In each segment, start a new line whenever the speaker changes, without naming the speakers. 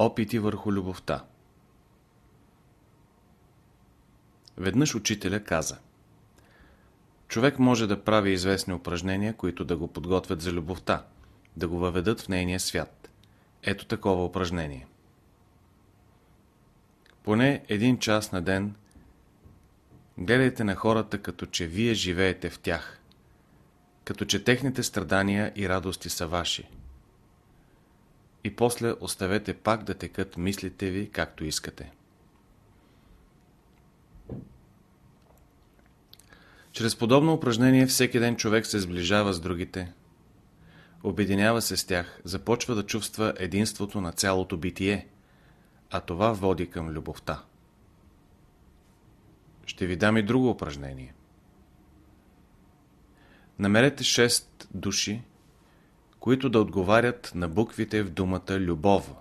Опити върху любовта Веднъж учителя каза Човек може да прави известни упражнения, които да го подготвят за любовта, да го въведат в нейния свят. Ето такова упражнение. Поне един час на ден гледайте на хората, като че вие живеете в тях, като че техните страдания и радости са ваши. И после оставете пак да текат мислите ви, както искате. Чрез подобно упражнение всеки ден човек се сближава с другите, обединява се с тях, започва да чувства единството на цялото битие, а това води към любовта. Ще ви дам и друго упражнение. Намерете 6 души, които да отговарят на буквите в думата любов.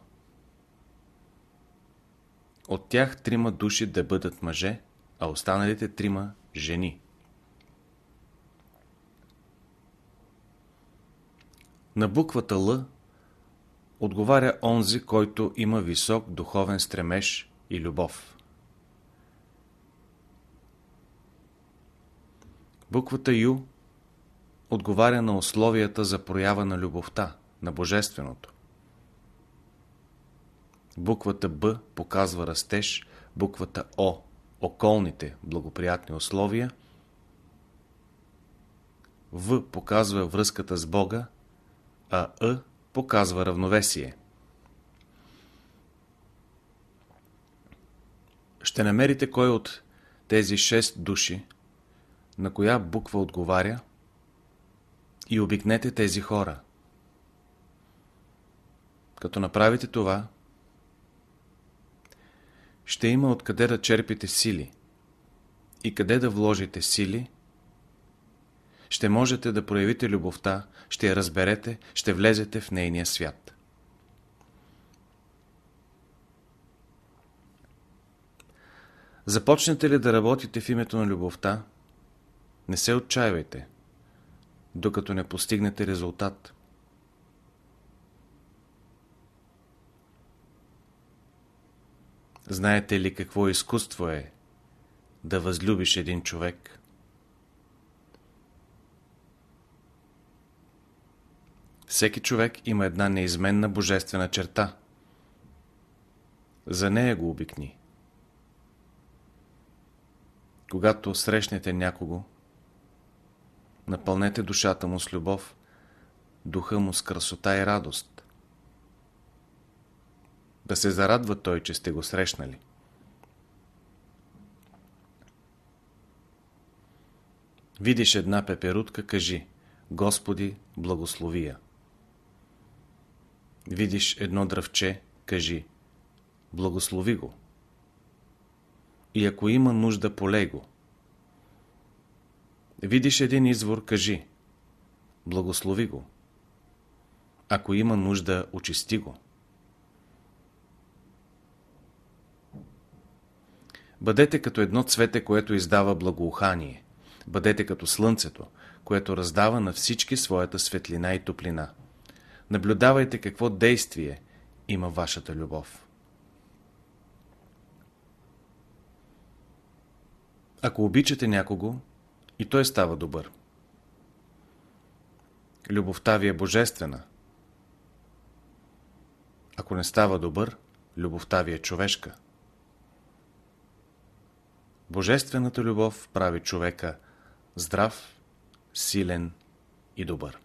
От тях трима души да бъдат мъже, а останалите трима жени. На буквата Л отговаря онзи, който има висок духовен стремеж и любов. Буквата Ю отговаря на условията за проява на любовта, на божественото. Буквата Б показва растеж, буквата О – околните благоприятни условия, В показва връзката с Бога, а Ъ показва равновесие. Ще намерите кой от тези шест души, на коя буква отговаря и обикнете тези хора. Като направите това, ще има откъде да черпите сили и къде да вложите сили – ще можете да проявите любовта, ще я разберете, ще влезете в нейния свят. Започнете ли да работите в името на любовта, не се отчаивайте, докато не постигнете резултат. Знаете ли какво изкуство е да възлюбиш един човек? Всеки човек има една неизменна божествена черта. За нея го обикни. Когато срещнете някого, напълнете душата му с любов, духа му с красота и радост. Да се зарадва той, че сте го срещнали. Видиш една пеперутка, кажи Господи, благословия видиш едно дръвче, кажи благослови го. И ако има нужда, полей го. Видиш един извор, кажи благослови го. Ако има нужда, очисти го. Бъдете като едно цвете, което издава благоухание. Бъдете като слънцето, което раздава на всички своята светлина и топлина. Наблюдавайте какво действие има вашата любов. Ако обичате някого, и той става добър. Любовта ви е божествена. Ако не става добър, любовта ви е човешка. Божествената любов прави човека здрав, силен и добър.